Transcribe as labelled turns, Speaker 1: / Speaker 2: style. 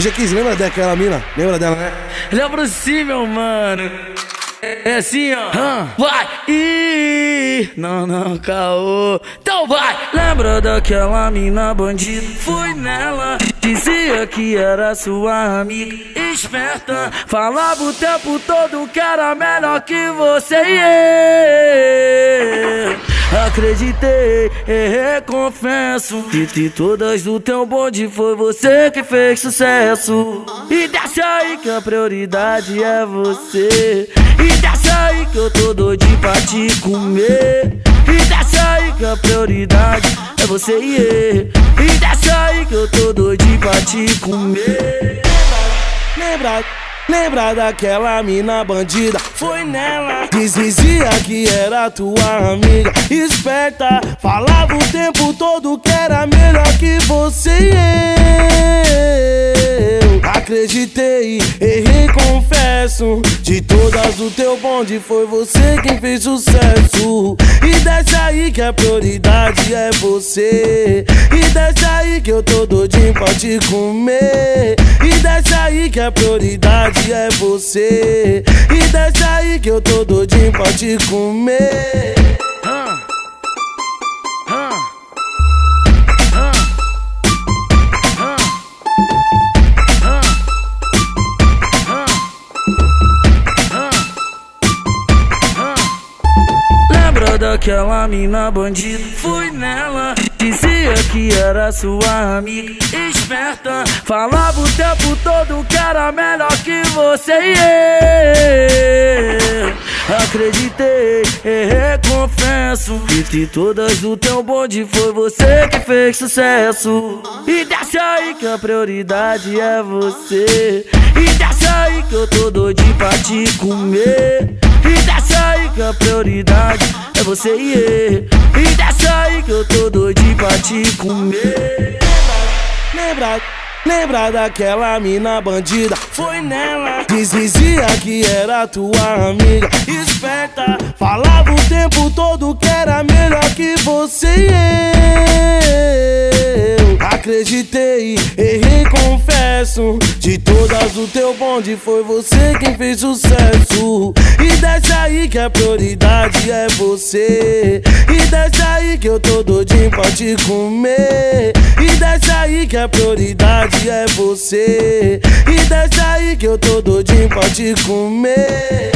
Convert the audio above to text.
Speaker 1: Já quis, lembra daquela mina? Lembra dela, né?
Speaker 2: Lembro sim, meu mano. É assim, ó. Vai! Ih! Não, não, caô. Então vai! Lembra daquela mina bandida? Fui nela. Dizia que era sua amiga esperta. Falava o tempo todo que era melhor que você eu. Acreditei, errei, confesso. De, de todas do teu bonde foi você que fez sucesso. E desce aí que a prioridade é você. E desce aí que eu tô doidinho pra te comer. E desce aí que a prioridade é você e eu. E desce aí que eu tô doidinho pra te comer.
Speaker 1: Lembra, lembra daquela mina bandida? Foi nela. Dizia que era tua amiga esperta. Falava o tempo todo que era melhor que você e eu. Acreditei, errei, confesso. De todas o teu bonde foi você quem fez sucesso. E desce aí que a prioridade é você. E desce aí que eu tô doidinho pra te comer. Desce aí que a prioridade é você. E desce aí que eu tô doidinho pra te comer.
Speaker 2: Lembra daquela mina bandida? Fui nela. Dizia que era sua amiga esperta. Falava o tempo todo que era melhor que você e eu. Acreditei, errei, confesso. E de todas do teu bonde foi você que fez sucesso. E desce aí que a prioridade é você. E desce aí que eu tô doidinho pra te comer. E desce aí que a prioridade é você e eu. E aí que eu tô doidinho pra te comer.
Speaker 1: Lembra, lembra daquela mina bandida? Foi nela. Dizia que era tua amiga esperta. Falava o tempo todo que era melhor que você e eu. Acreditei, errei, confesso. De todas o teu bonde foi você quem fez sucesso. E desce aí que a prioridade é você. E desce aí que eu tô doidinho pra te comer. E desce aí que a prioridade é você. E desce aí que eu tô doidinho pra te comer.